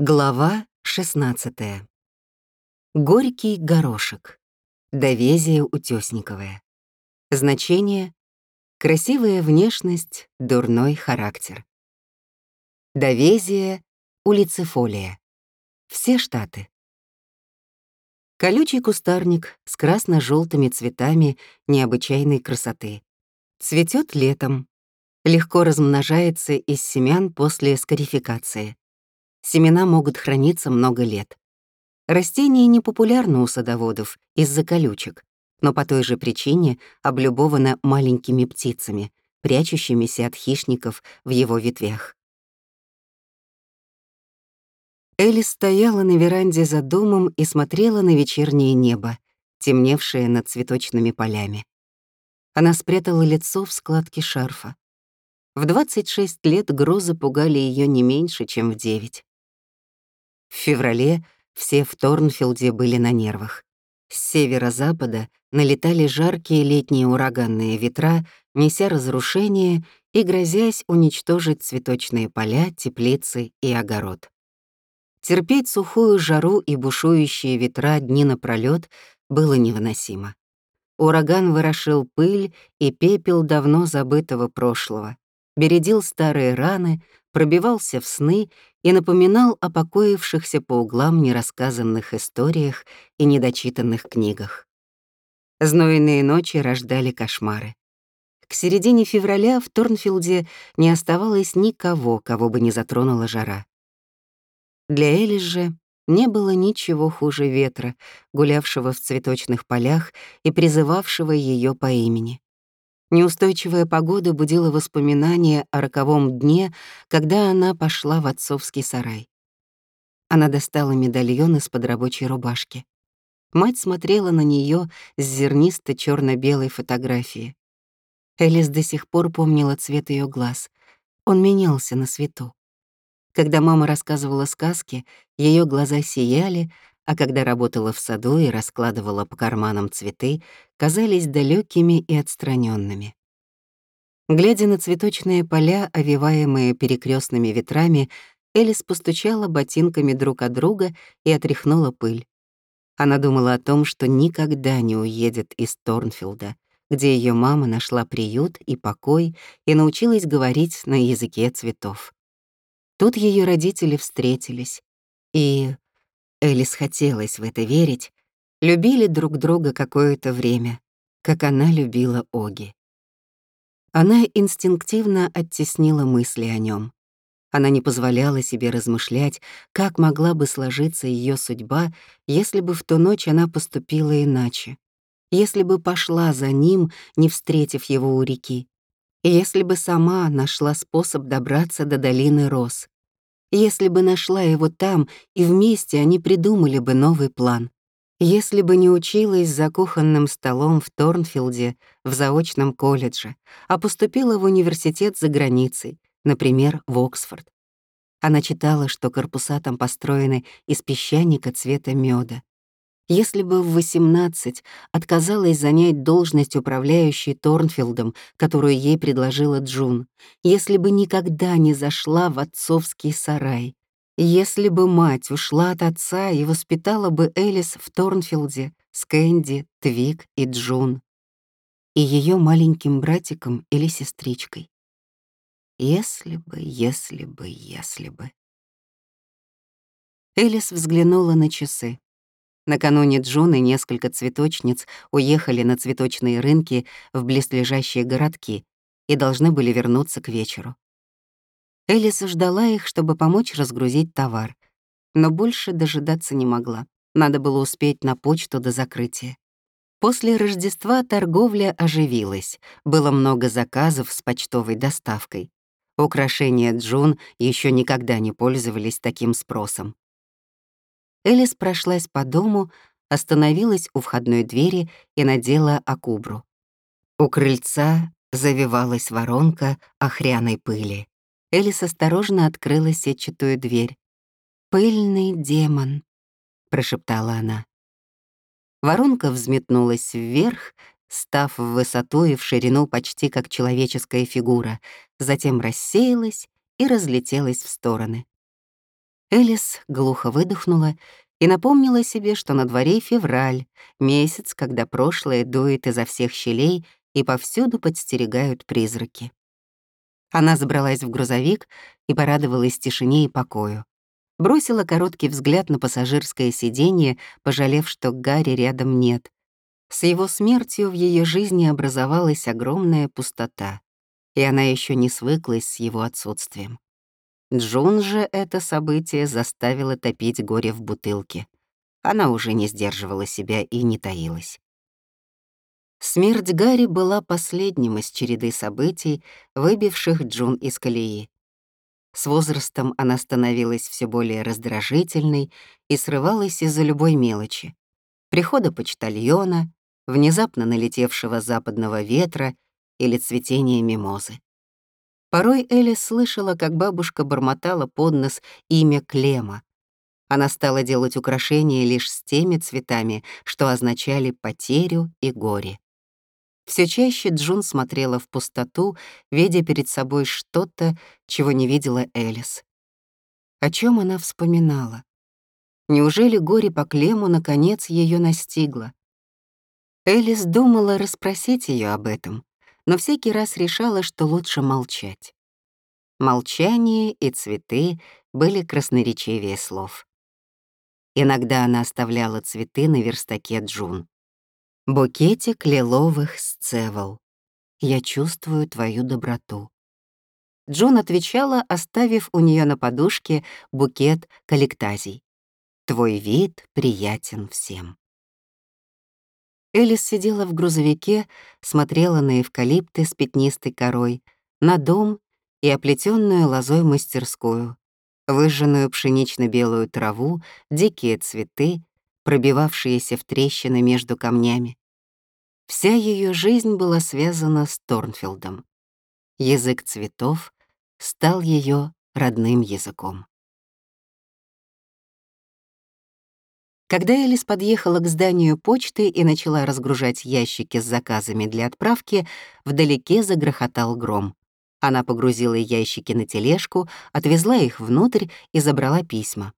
Глава 16. Горький горошек. Довезие утёсниковое. Значение — красивая внешность, дурной характер. Довезие улицефолия. Все штаты. Колючий кустарник с красно желтыми цветами необычайной красоты. Цветет летом. Легко размножается из семян после скарификации. Семена могут храниться много лет. Растение не популярно у садоводов из-за колючек, но по той же причине облюбовано маленькими птицами, прячущимися от хищников в его ветвях. Элли стояла на веранде за домом и смотрела на вечернее небо, темневшее над цветочными полями. Она спрятала лицо в складке шарфа. В 26 лет грозы пугали ее не меньше, чем в 9. В феврале все в Торнфилде были на нервах. С северо-запада налетали жаркие летние ураганные ветра, неся разрушение и грозясь уничтожить цветочные поля, теплицы и огород. Терпеть сухую жару и бушующие ветра дни напролёт было невыносимо. Ураган ворошил пыль и пепел давно забытого прошлого, бередил старые раны, пробивался в сны и напоминал о покоившихся по углам нерассказанных историях и недочитанных книгах. Знойные ночи рождали кошмары. К середине февраля в Торнфилде не оставалось никого, кого бы не затронула жара. Для Элис же не было ничего хуже ветра, гулявшего в цветочных полях и призывавшего ее по имени. Неустойчивая погода будила воспоминания о роковом дне, когда она пошла в отцовский сарай. Она достала медальон из-под рабочей рубашки. Мать смотрела на нее с зернисто черно белой фотографии. Элис до сих пор помнила цвет ее глаз. Он менялся на свету. Когда мама рассказывала сказки, ее глаза сияли, а когда работала в саду и раскладывала по карманам цветы, казались далекими и отстраненными. Глядя на цветочные поля, овиваемые перекрестными ветрами, Элис постучала ботинками друг от друга и отряхнула пыль. Она думала о том, что никогда не уедет из Торнфилда, где ее мама нашла приют и покой и научилась говорить на языке цветов. Тут ее родители встретились, и Элис хотелось в это верить, любили друг друга какое-то время, как она любила Оги. Она инстинктивно оттеснила мысли о нем. Она не позволяла себе размышлять, как могла бы сложиться ее судьба, если бы в ту ночь она поступила иначе, если бы пошла за ним, не встретив его у реки, если бы сама нашла способ добраться до долины Рос, если бы нашла его там, и вместе они придумали бы новый план. Если бы не училась за кухонным столом в Торнфилде, в заочном колледже, а поступила в университет за границей, например, в Оксфорд. Она читала, что корпуса там построены из песчаника цвета меда, если бы в 18 отказалась занять должность управляющей Торнфилдом, которую ей предложила Джун, если бы никогда не зашла в отцовский сарай, если бы мать ушла от отца и воспитала бы Элис в Торнфилде с Кэнди, Твик и Джун, и ее маленьким братиком или сестричкой. Если бы, если бы, если бы. Элис взглянула на часы. Накануне Джун и несколько цветочниц уехали на цветочные рынки в близлежащие городки и должны были вернуться к вечеру. Элис ждала их, чтобы помочь разгрузить товар, но больше дожидаться не могла. Надо было успеть на почту до закрытия. После Рождества торговля оживилась, было много заказов с почтовой доставкой. Украшения Джун еще никогда не пользовались таким спросом. Элис прошлась по дому, остановилась у входной двери и надела акубру. У крыльца завивалась воронка охряной пыли. Элис осторожно открыла сетчатую дверь. «Пыльный демон», — прошептала она. Воронка взметнулась вверх, став в высоту и в ширину почти как человеческая фигура, затем рассеялась и разлетелась в стороны. Элис глухо выдохнула и напомнила себе, что на дворе февраль, месяц, когда прошлое дует изо всех щелей и повсюду подстерегают призраки. Она забралась в грузовик и порадовалась тишине и покою. Бросила короткий взгляд на пассажирское сиденье, пожалев, что Гарри рядом нет. С его смертью в ее жизни образовалась огромная пустота, и она еще не свыклась с его отсутствием. Джун же это событие заставило топить горе в бутылке. Она уже не сдерживала себя и не таилась. Смерть Гарри была последним из череды событий, выбивших Джун из колеи. С возрастом она становилась все более раздражительной и срывалась из-за любой мелочи. Прихода почтальона, внезапно налетевшего западного ветра или цветения мимозы. Порой Элли слышала, как бабушка бормотала под нос имя Клема. Она стала делать украшения лишь с теми цветами, что означали потерю и горе. Все чаще Джун смотрела в пустоту, видя перед собой что-то, чего не видела Элис. О чем она вспоминала? Неужели горе по Клему наконец ее настигло? Элис думала расспросить ее об этом, но всякий раз решала, что лучше молчать. Молчание и цветы были красноречивее слов. Иногда она оставляла цветы на верстаке Джун. Букетик лиловых сцевал. Я чувствую твою доброту. Джон отвечала, оставив у нее на подушке букет коллектазий. Твой вид приятен всем. Элис сидела в грузовике, смотрела на эвкалипты с пятнистой корой, на дом и оплетенную лозой мастерскую, выжженную пшенично-белую траву, дикие цветы, пробивавшиеся в трещины между камнями. Вся ее жизнь была связана с Торнфилдом. Язык цветов стал ее родным языком. Когда Элис подъехала к зданию почты и начала разгружать ящики с заказами для отправки, вдалеке загрохотал гром. Она погрузила ящики на тележку, отвезла их внутрь и забрала письма.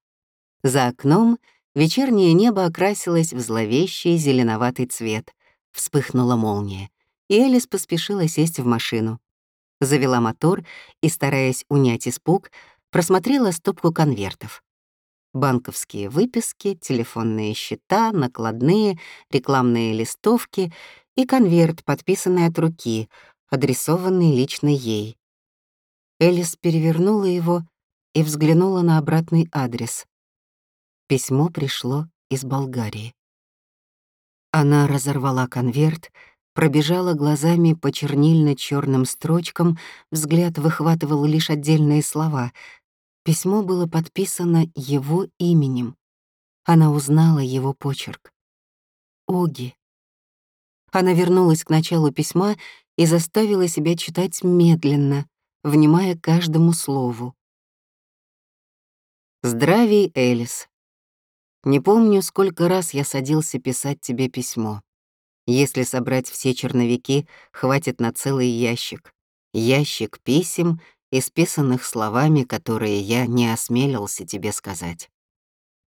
За окном Вечернее небо окрасилось в зловещий зеленоватый цвет. Вспыхнула молния, и Элис поспешила сесть в машину. Завела мотор и, стараясь унять испуг, просмотрела стопку конвертов. Банковские выписки, телефонные счета, накладные, рекламные листовки и конверт, подписанный от руки, адресованный лично ей. Элис перевернула его и взглянула на обратный адрес. Письмо пришло из Болгарии. Она разорвала конверт, пробежала глазами по чернильно черным строчкам, взгляд выхватывал лишь отдельные слова. Письмо было подписано его именем. Она узнала его почерк. Оги. Она вернулась к началу письма и заставила себя читать медленно, внимая каждому слову. «Здравей, Элис. Не помню, сколько раз я садился писать тебе письмо. Если собрать все черновики, хватит на целый ящик. Ящик писем, исписанных словами, которые я не осмелился тебе сказать.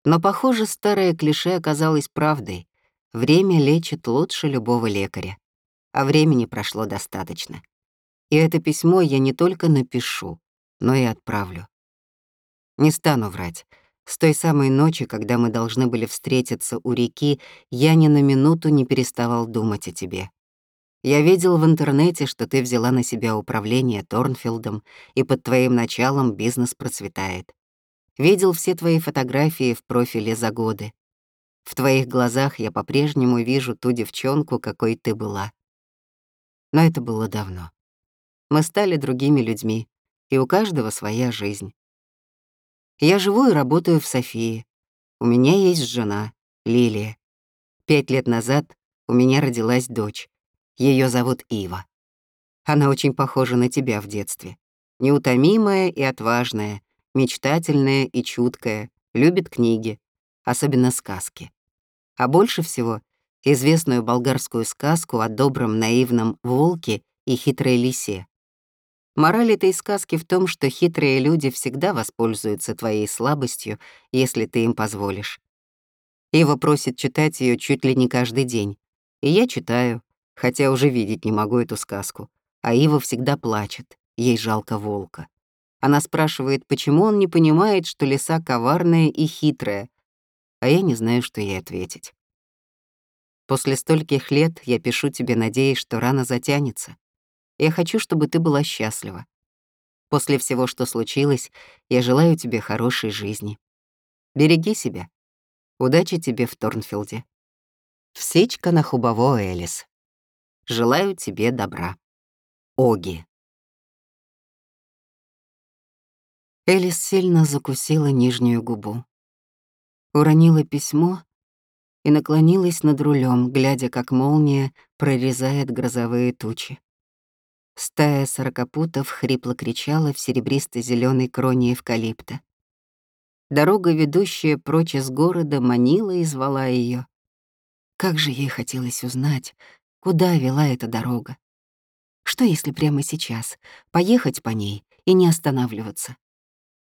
Но, похоже, старое клише оказалось правдой. Время лечит лучше любого лекаря. А времени прошло достаточно. И это письмо я не только напишу, но и отправлю. Не стану врать. С той самой ночи, когда мы должны были встретиться у реки, я ни на минуту не переставал думать о тебе. Я видел в интернете, что ты взяла на себя управление Торнфилдом, и под твоим началом бизнес процветает. Видел все твои фотографии в профиле за годы. В твоих глазах я по-прежнему вижу ту девчонку, какой ты была. Но это было давно. Мы стали другими людьми, и у каждого своя жизнь. Я живу и работаю в Софии. У меня есть жена, Лилия. Пять лет назад у меня родилась дочь. Ее зовут Ива. Она очень похожа на тебя в детстве. Неутомимая и отважная, мечтательная и чуткая, любит книги, особенно сказки. А больше всего — известную болгарскую сказку о добром наивном волке и хитрой лисе. Мораль этой сказки в том, что хитрые люди всегда воспользуются твоей слабостью, если ты им позволишь. Ива просит читать ее чуть ли не каждый день. И я читаю, хотя уже видеть не могу эту сказку. А Ива всегда плачет, ей жалко волка. Она спрашивает, почему он не понимает, что лиса коварная и хитрая, а я не знаю, что ей ответить. После стольких лет я пишу тебе, надеясь, что рана затянется. Я хочу, чтобы ты была счастлива. После всего, что случилось, я желаю тебе хорошей жизни. Береги себя. Удачи тебе в Торнфилде. Всечка на хубово, Элис. Желаю тебе добра. Оги. Элис сильно закусила нижнюю губу. Уронила письмо и наклонилась над рулем, глядя, как молния прорезает грозовые тучи. Стая сорокопутов хрипло кричала в серебристо зеленой кроне эвкалипта. Дорога, ведущая прочь из города, манила и звала ее. Как же ей хотелось узнать, куда вела эта дорога. Что если прямо сейчас поехать по ней и не останавливаться?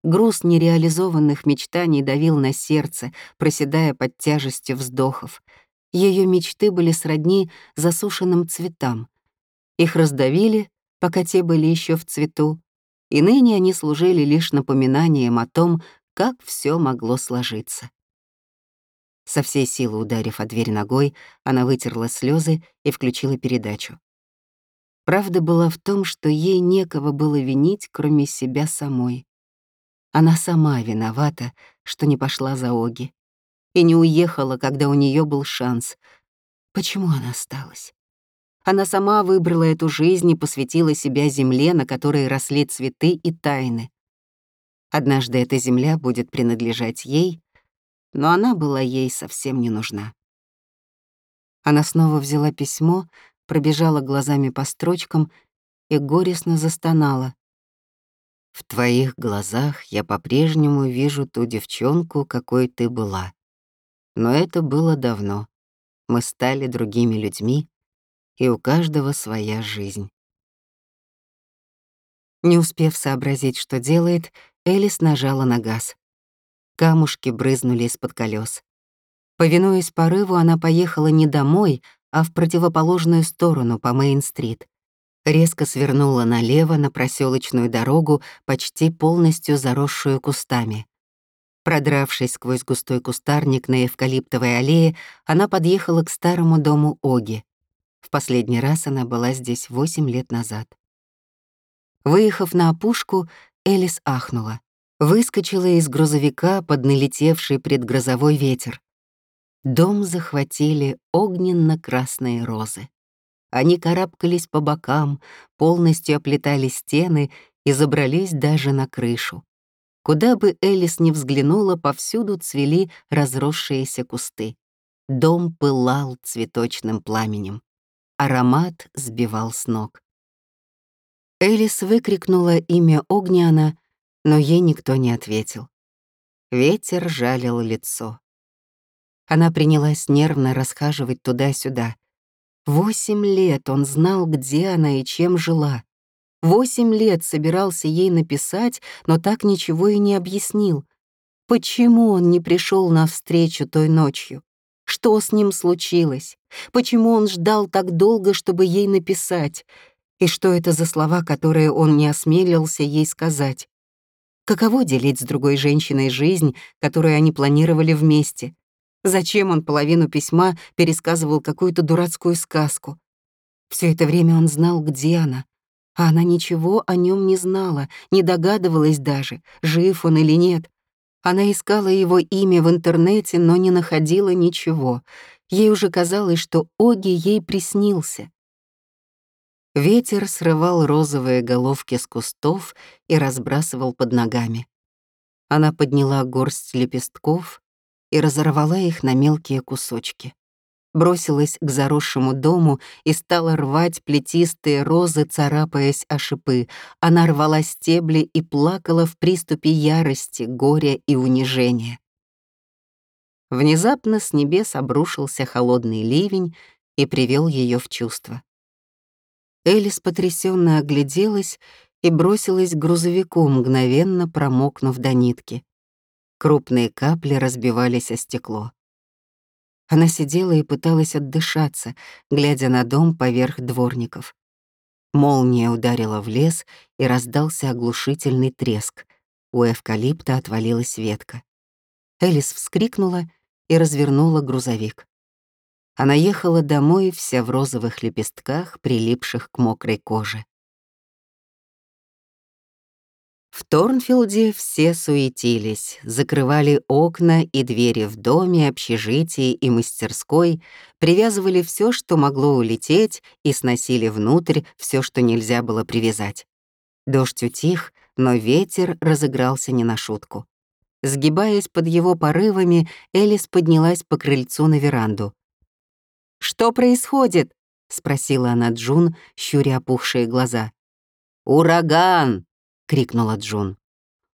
Груз нереализованных мечтаний давил на сердце, проседая под тяжестью вздохов. Ее мечты были сродни засушенным цветам. Их раздавили, пока те были еще в цвету, и ныне они служили лишь напоминанием о том, как все могло сложиться. Со всей силы ударив о дверь ногой, она вытерла слезы и включила передачу. Правда была в том, что ей некого было винить, кроме себя самой. Она сама виновата, что не пошла за Оги. И не уехала, когда у нее был шанс. Почему она осталась? Она сама выбрала эту жизнь и посвятила себя земле, на которой росли цветы и тайны. Однажды эта земля будет принадлежать ей, но она была ей совсем не нужна. Она снова взяла письмо, пробежала глазами по строчкам и горестно застонала. В твоих глазах я по-прежнему вижу ту девчонку, какой ты была. Но это было давно. Мы стали другими людьми, и у каждого своя жизнь. Не успев сообразить, что делает, Элис нажала на газ. Камушки брызнули из-под колес. Повинуясь порыву, она поехала не домой, а в противоположную сторону, по Мейн-стрит резко свернула налево на проселочную дорогу, почти полностью заросшую кустами. Продравшись сквозь густой кустарник на эвкалиптовой аллее, она подъехала к старому дому Оги. В последний раз она была здесь восемь лет назад. Выехав на опушку, Элис ахнула. Выскочила из грузовика под налетевший предгрозовой ветер. Дом захватили огненно-красные розы. Они карабкались по бокам, полностью оплетали стены и забрались даже на крышу. Куда бы Элис ни взглянула, повсюду цвели разросшиеся кусты. Дом пылал цветочным пламенем. Аромат сбивал с ног. Элис выкрикнула имя Огниана, но ей никто не ответил. Ветер жалил лицо. Она принялась нервно расхаживать туда-сюда. Восемь лет он знал, где она и чем жила. Восемь лет собирался ей написать, но так ничего и не объяснил. Почему он не пришел навстречу той ночью? Что с ним случилось? Почему он ждал так долго, чтобы ей написать? И что это за слова, которые он не осмелился ей сказать? Каково делить с другой женщиной жизнь, которую они планировали вместе? Зачем он половину письма пересказывал какую-то дурацкую сказку? Все это время он знал, где она, а она ничего о нем не знала, не догадывалась даже, жив он или нет. Она искала его имя в интернете, но не находила ничего. Ей уже казалось, что Оги ей приснился. Ветер срывал розовые головки с кустов и разбрасывал под ногами. Она подняла горсть лепестков, и разорвала их на мелкие кусочки. Бросилась к заросшему дому и стала рвать плетистые розы, царапаясь о шипы. Она рвала стебли и плакала в приступе ярости, горя и унижения. Внезапно с небес обрушился холодный ливень и привел ее в чувство. Элис потрясенно огляделась и бросилась к грузовику, мгновенно промокнув до нитки. Крупные капли разбивались о стекло. Она сидела и пыталась отдышаться, глядя на дом поверх дворников. Молния ударила в лес, и раздался оглушительный треск. У эвкалипта отвалилась ветка. Элис вскрикнула и развернула грузовик. Она ехала домой вся в розовых лепестках, прилипших к мокрой коже. В Торнфилде все суетились, закрывали окна и двери в доме, общежитии и мастерской, привязывали все, что могло улететь, и сносили внутрь все, что нельзя было привязать. Дождь утих, но ветер разыгрался не на шутку. Сгибаясь под его порывами, Элис поднялась по крыльцу на веранду. «Что происходит?» — спросила она Джун, щуря опухшие глаза. «Ураган!» — крикнула Джун.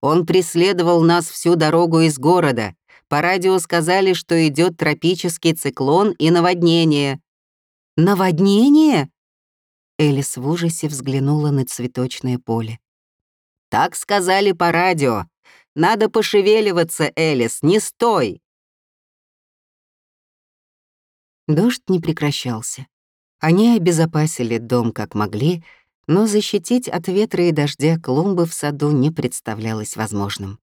«Он преследовал нас всю дорогу из города. По радио сказали, что идет тропический циклон и наводнение». «Наводнение?» Элис в ужасе взглянула на цветочное поле. «Так сказали по радио. Надо пошевеливаться, Элис, не стой!» Дождь не прекращался. Они обезопасили дом как могли, но защитить от ветра и дождя клумбы в саду не представлялось возможным.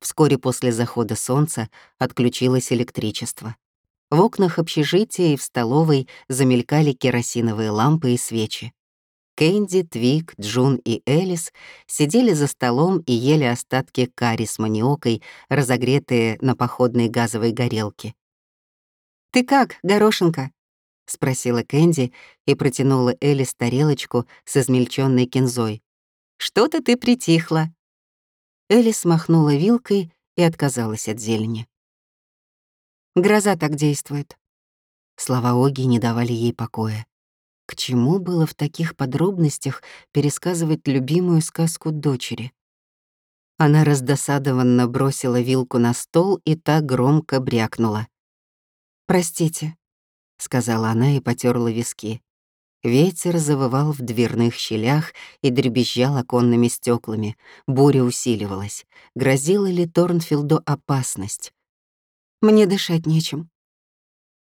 Вскоре после захода солнца отключилось электричество. В окнах общежития и в столовой замелькали керосиновые лампы и свечи. Кэнди, Твик, Джун и Элис сидели за столом и ели остатки карри с маниокой, разогретые на походной газовой горелке. «Ты как, горошинка?» — спросила Кэнди и протянула Элис тарелочку с измельченной кинзой. «Что-то ты притихла». Элис махнула вилкой и отказалась от зелени. «Гроза так действует». Слова Оги не давали ей покоя. К чему было в таких подробностях пересказывать любимую сказку дочери? Она раздосадованно бросила вилку на стол и так громко брякнула. «Простите», — сказала она и потерла виски. Ветер завывал в дверных щелях и дребезжал оконными стеклами. Буря усиливалась. Грозила ли Торнфилду опасность? «Мне дышать нечем».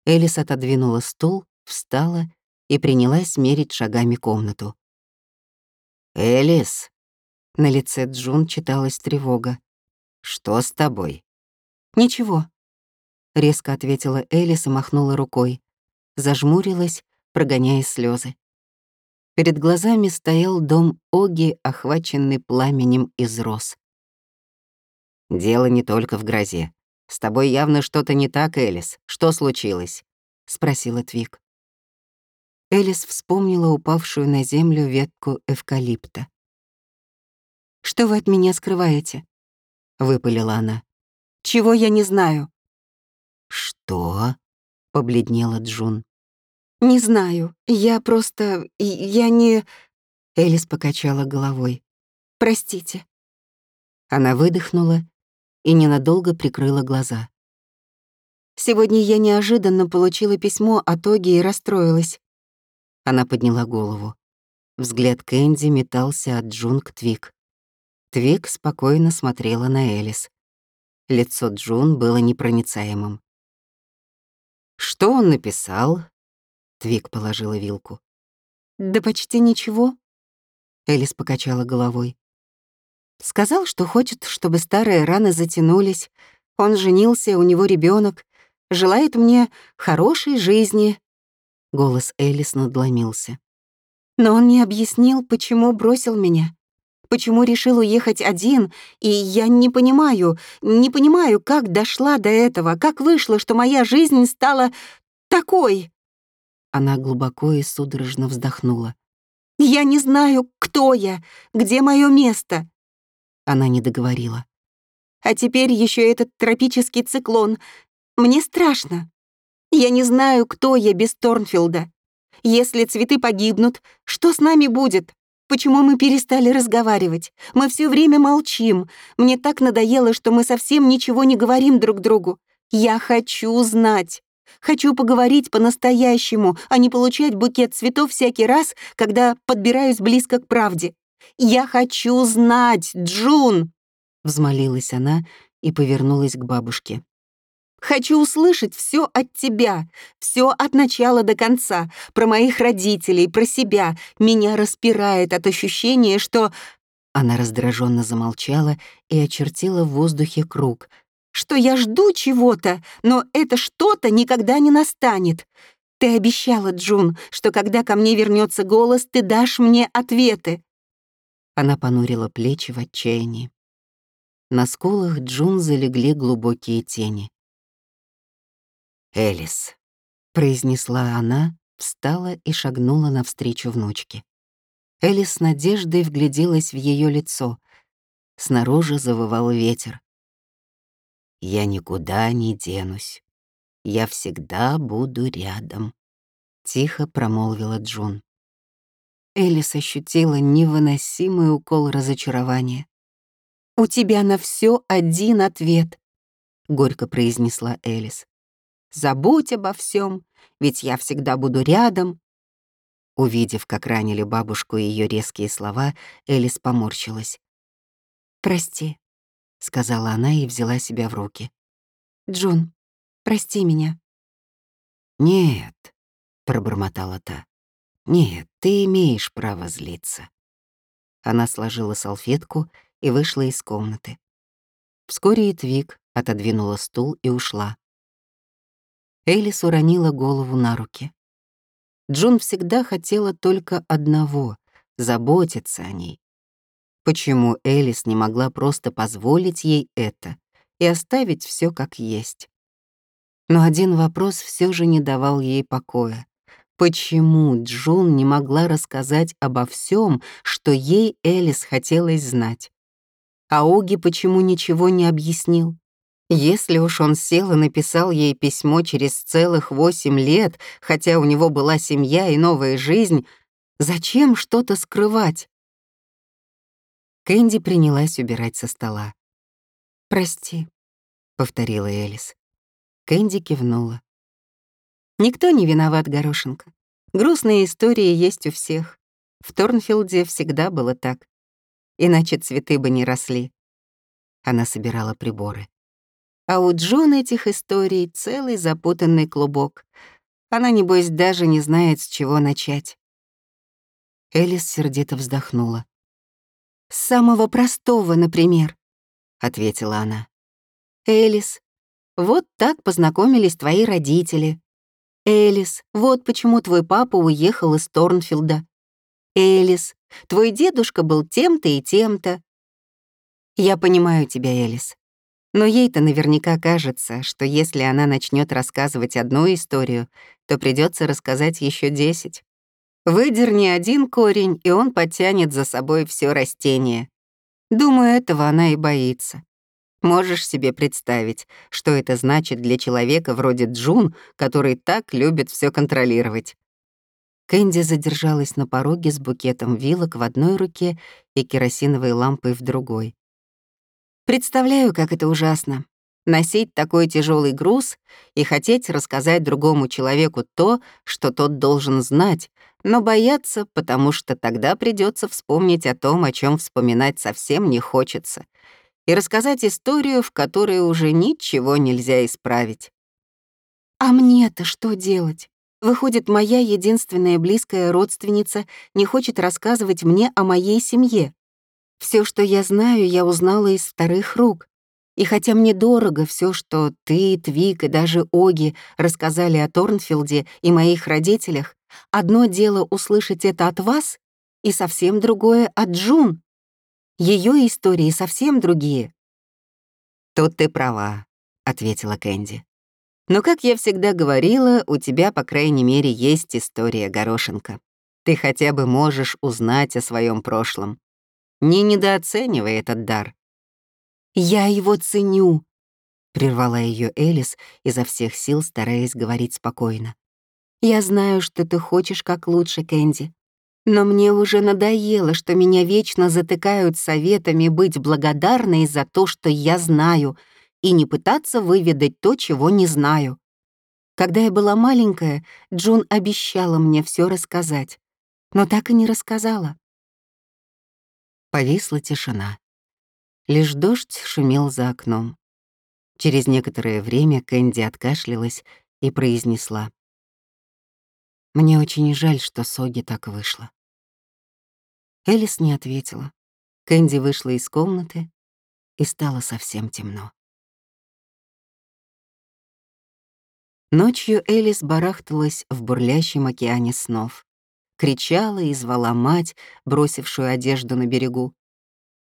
Элис отодвинула стул, встала и принялась мерить шагами комнату. «Элис!» На лице Джун читалась тревога. «Что с тобой?» «Ничего», — резко ответила Элис и махнула рукой. Зажмурилась, прогоняя слезы. Перед глазами стоял дом Оги, охваченный пламенем из роз. «Дело не только в грозе. С тобой явно что-то не так, Элис. Что случилось?» — спросила Твик. Элис вспомнила упавшую на землю ветку эвкалипта. «Что вы от меня скрываете?» — выпалила она. «Чего я не знаю?» «Что?» — побледнела Джун. «Не знаю. Я просто... Я не...» Элис покачала головой. «Простите». Она выдохнула и ненадолго прикрыла глаза. «Сегодня я неожиданно получила письмо от Оги и расстроилась». Она подняла голову. Взгляд Кэнди метался от Джун к Твик. Твик спокойно смотрела на Элис. Лицо Джун было непроницаемым. «Что он написал?» Твик положила вилку. «Да почти ничего», — Элис покачала головой. «Сказал, что хочет, чтобы старые раны затянулись. Он женился, у него ребенок, желает мне хорошей жизни». Голос Элис надломился. «Но он не объяснил, почему бросил меня. Почему решил уехать один, и я не понимаю, не понимаю, как дошла до этого, как вышло, что моя жизнь стала такой. Она глубоко и судорожно вздохнула. «Я не знаю, кто я, где мое место». Она не договорила. «А теперь еще этот тропический циклон. Мне страшно. Я не знаю, кто я без Торнфилда. Если цветы погибнут, что с нами будет? Почему мы перестали разговаривать? Мы все время молчим. Мне так надоело, что мы совсем ничего не говорим друг другу. Я хочу знать. Хочу поговорить по-настоящему, а не получать букет цветов всякий раз, когда подбираюсь близко к правде. Я хочу знать, Джун!» Взмолилась она и повернулась к бабушке. Хочу услышать все от тебя, все от начала до конца, про моих родителей, про себя. Меня распирает от ощущения, что...» Она раздраженно замолчала и очертила в воздухе круг. «Что я жду чего-то, но это что-то никогда не настанет. Ты обещала, Джун, что когда ко мне вернется голос, ты дашь мне ответы». Она понурила плечи в отчаянии. На скулах Джун залегли глубокие тени. «Элис», — произнесла она, встала и шагнула навстречу внучке. Элис с надеждой вгляделась в ее лицо. Снаружи завывал ветер. «Я никуда не денусь. Я всегда буду рядом», — тихо промолвила Джун. Элис ощутила невыносимый укол разочарования. «У тебя на все один ответ», — горько произнесла Элис. Забудь обо всем, ведь я всегда буду рядом». Увидев, как ранили бабушку ее резкие слова, Элис поморщилась. «Прости», — сказала она и взяла себя в руки. «Джун, прости меня». «Нет», — пробормотала та. «Нет, ты имеешь право злиться». Она сложила салфетку и вышла из комнаты. Вскоре и Твик отодвинула стул и ушла. Элис уронила голову на руки. Джун всегда хотела только одного — заботиться о ней. Почему Элис не могла просто позволить ей это и оставить все как есть? Но один вопрос все же не давал ей покоя. Почему Джун не могла рассказать обо всем, что ей Элис хотелось знать? А Оги почему ничего не объяснил? Если уж он сел и написал ей письмо через целых восемь лет, хотя у него была семья и новая жизнь, зачем что-то скрывать? Кэнди принялась убирать со стола. «Прости», — повторила Элис. Кэнди кивнула. «Никто не виноват, Горошенко. Грустные истории есть у всех. В Торнфилде всегда было так. Иначе цветы бы не росли». Она собирала приборы. А у Джун этих историй целый запутанный клубок. Она, небось, даже не знает, с чего начать. Элис сердито вздохнула. «С самого простого, например», — ответила она. «Элис, вот так познакомились твои родители. Элис, вот почему твой папа уехал из Торнфилда. Элис, твой дедушка был тем-то и тем-то. Я понимаю тебя, Элис. Но ей-то наверняка кажется, что если она начнет рассказывать одну историю, то придется рассказать еще десять. Выдерни один корень, и он подтянет за собой все растение. Думаю, этого она и боится. Можешь себе представить, что это значит для человека вроде Джун, который так любит все контролировать. Кэнди задержалась на пороге с букетом вилок в одной руке и керосиновой лампой в другой. Представляю, как это ужасно. Носить такой тяжелый груз и хотеть рассказать другому человеку то, что тот должен знать, но бояться, потому что тогда придется вспомнить о том, о чем вспоминать совсем не хочется, и рассказать историю, в которой уже ничего нельзя исправить. А мне-то что делать? Выходит, моя единственная близкая родственница не хочет рассказывать мне о моей семье. Все, что я знаю, я узнала из вторых рук. И хотя мне дорого все, что ты, Твик и даже Оги рассказали о Торнфилде и моих родителях, одно дело услышать это от вас, и совсем другое — от Джун. Ее истории совсем другие. «Тут ты права», — ответила Кэнди. «Но, как я всегда говорила, у тебя, по крайней мере, есть история, Горошенко. Ты хотя бы можешь узнать о своем прошлом. Не недооценивай этот дар. «Я его ценю», — прервала ее Элис, изо всех сил стараясь говорить спокойно. «Я знаю, что ты хочешь как лучше, Кэнди, но мне уже надоело, что меня вечно затыкают советами быть благодарной за то, что я знаю, и не пытаться выведать то, чего не знаю. Когда я была маленькая, Джун обещала мне все рассказать, но так и не рассказала. Повисла тишина. Лишь дождь шумел за окном. Через некоторое время Кэнди откашлялась и произнесла. «Мне очень жаль, что Соги так вышло». Элис не ответила. Кэнди вышла из комнаты, и стало совсем темно. Ночью Элис барахталась в бурлящем океане снов. Кричала и звала мать, бросившую одежду на берегу.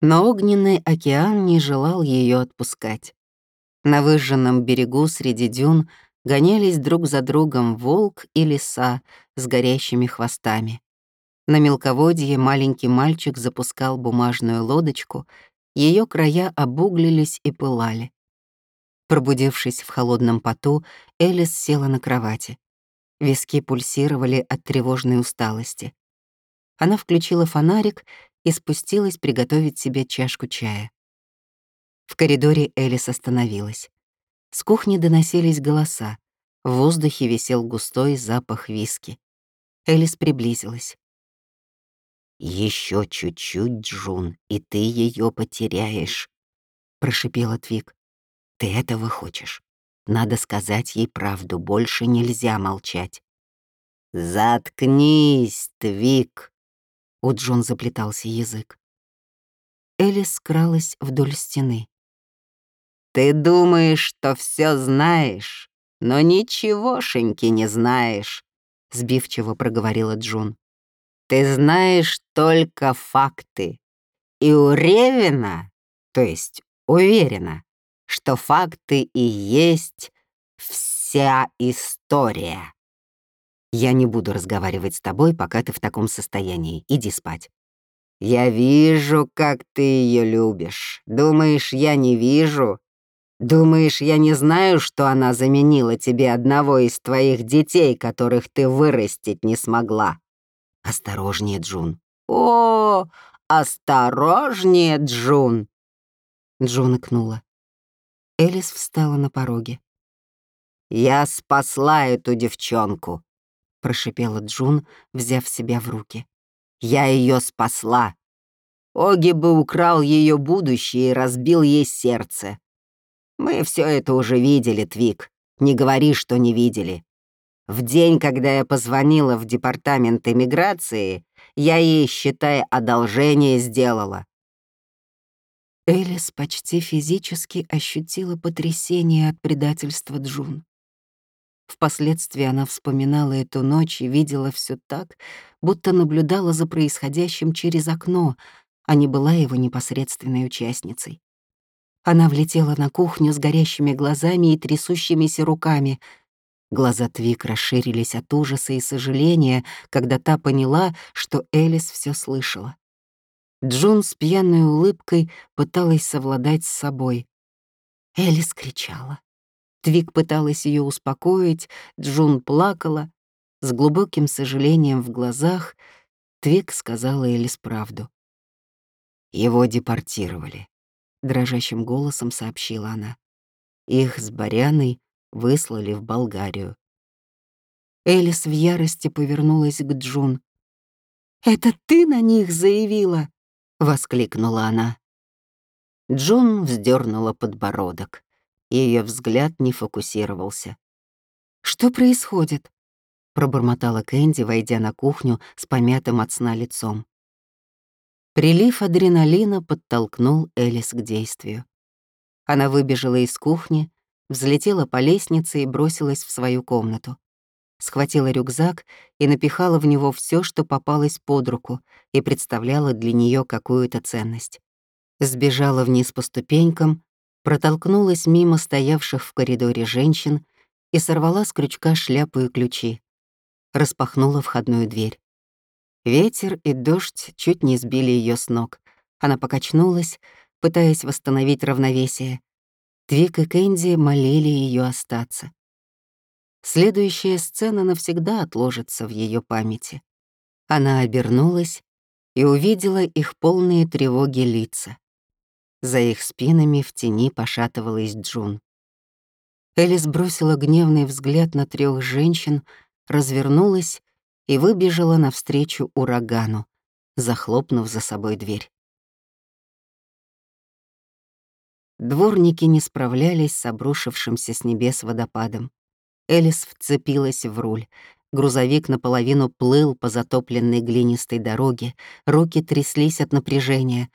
Но огненный океан не желал ее отпускать. На выжженном берегу среди дюн гонялись друг за другом волк и лиса с горящими хвостами. На мелководье маленький мальчик запускал бумажную лодочку, ее края обуглились и пылали. Пробудившись в холодном поту, Элис села на кровати. Виски пульсировали от тревожной усталости. Она включила фонарик и спустилась приготовить себе чашку чая. В коридоре Элис остановилась. С кухни доносились голоса. В воздухе висел густой запах виски. Элис приблизилась. Еще чуть-чуть, Джун, и ты ее потеряешь», — прошипела Твик. Ты этого хочешь. Надо сказать ей правду, больше нельзя молчать. «Заткнись, Твик!» У Джон заплетался язык. Элис скралась вдоль стены. «Ты думаешь, что все знаешь, но ничегошеньки не знаешь», — сбивчиво проговорила Джун. «Ты знаешь только факты. И у Ревина, то есть уверена, что факты и есть вся история. Я не буду разговаривать с тобой, пока ты в таком состоянии. Иди спать. Я вижу, как ты ее любишь. Думаешь, я не вижу? Думаешь, я не знаю, что она заменила тебе одного из твоих детей, которых ты вырастить не смогла? Осторожнее, Джун. О, осторожнее, Джун. Джун икнула. Элис встала на пороге. «Я спасла эту девчонку», — прошипела Джун, взяв себя в руки. «Я ее спасла. Оги бы украл ее будущее и разбил ей сердце. Мы все это уже видели, Твик. Не говори, что не видели. В день, когда я позвонила в департамент иммиграции, я ей, считай, одолжение сделала. Элис почти физически ощутила потрясение от предательства Джун. Впоследствии она вспоминала эту ночь и видела все так, будто наблюдала за происходящим через окно, а не была его непосредственной участницей. Она влетела на кухню с горящими глазами и трясущимися руками. Глаза Твик расширились от ужаса и сожаления, когда та поняла, что Элис все слышала. Джун с пьяной улыбкой пыталась совладать с собой. Элис кричала. Твик пыталась ее успокоить, Джун плакала. С глубоким сожалением в глазах Твик сказала Элис правду. «Его депортировали», — дрожащим голосом сообщила она. «Их с Баряной выслали в Болгарию». Элис в ярости повернулась к Джун. «Это ты на них заявила?» — воскликнула она. Джун вздернула подбородок. Ее взгляд не фокусировался. «Что происходит?» — пробормотала Кэнди, войдя на кухню с помятым от сна лицом. Прилив адреналина подтолкнул Элис к действию. Она выбежала из кухни, взлетела по лестнице и бросилась в свою комнату схватила рюкзак и напихала в него все, что попалось под руку и представляла для нее какую-то ценность. Сбежала вниз по ступенькам, протолкнулась мимо стоявших в коридоре женщин и сорвала с крючка шляпу и ключи. Распахнула входную дверь. Ветер и дождь чуть не сбили ее с ног. Она покачнулась, пытаясь восстановить равновесие. Твик и Кэнди молили ее остаться. Следующая сцена навсегда отложится в ее памяти. Она обернулась и увидела их полные тревоги лица. За их спинами в тени пошатывалась Джун. Элис бросила гневный взгляд на трех женщин, развернулась и выбежала навстречу урагану, захлопнув за собой дверь. Дворники не справлялись с обрушившимся с небес водопадом. Элис вцепилась в руль. Грузовик наполовину плыл по затопленной глинистой дороге, руки тряслись от напряжения.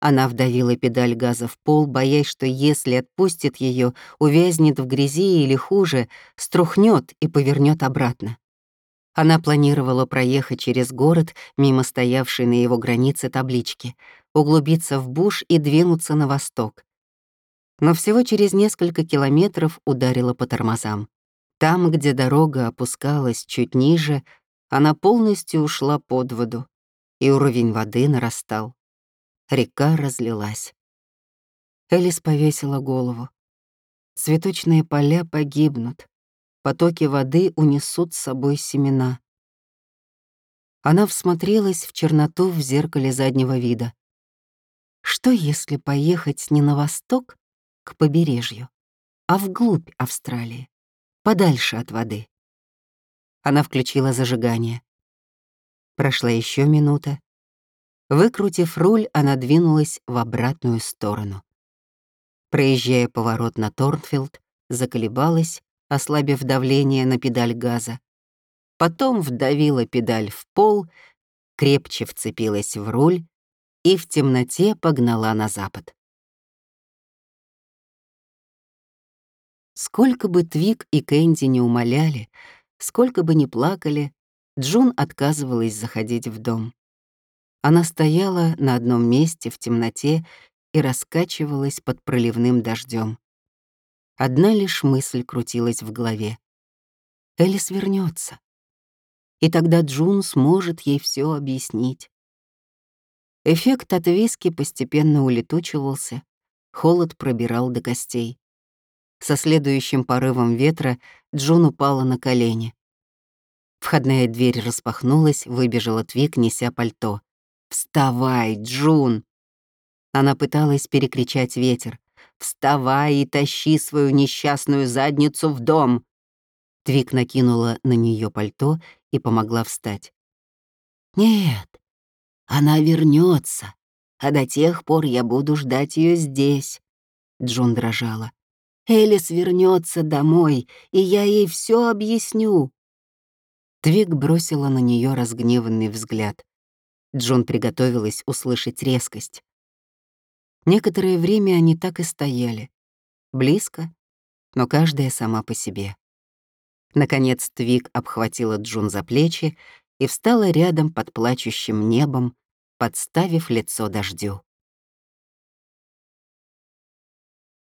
Она вдавила педаль газа в пол, боясь, что если отпустит ее, увязнет в грязи или хуже, струхнет и повернет обратно. Она планировала проехать через город, мимо стоявшей на его границе таблички, углубиться в буш и двинуться на восток. Но всего через несколько километров ударила по тормозам. Там, где дорога опускалась чуть ниже, она полностью ушла под воду, и уровень воды нарастал. Река разлилась. Элис повесила голову. Цветочные поля погибнут. Потоки воды унесут с собой семена. Она всмотрелась в черноту в зеркале заднего вида. Что если поехать не на восток, к побережью, а вглубь Австралии? Подальше от воды. Она включила зажигание. Прошла еще минута. Выкрутив руль, она двинулась в обратную сторону. Проезжая поворот на Торнфилд, заколебалась, ослабив давление на педаль газа. Потом вдавила педаль в пол, крепче вцепилась в руль и в темноте погнала на запад. Сколько бы Твик и Кэнди не умоляли, сколько бы ни плакали, Джун отказывалась заходить в дом. Она стояла на одном месте в темноте и раскачивалась под проливным дождем. Одна лишь мысль крутилась в голове. Элис вернется, И тогда Джун сможет ей все объяснить. Эффект от виски постепенно улетучивался, холод пробирал до костей. Со следующим порывом ветра Джун упала на колени. Входная дверь распахнулась, выбежала Твик, неся пальто. «Вставай, Джун!» Она пыталась перекричать ветер. «Вставай и тащи свою несчастную задницу в дом!» Твик накинула на нее пальто и помогла встать. «Нет, она вернется, а до тех пор я буду ждать ее здесь». Джун дрожала. Элис вернется домой, и я ей все объясню. Твик бросила на нее разгневанный взгляд. Джон приготовилась услышать резкость. Некоторое время они так и стояли. Близко, но каждая сама по себе. Наконец Твик обхватила Джун за плечи и встала рядом под плачущим небом, подставив лицо дождю.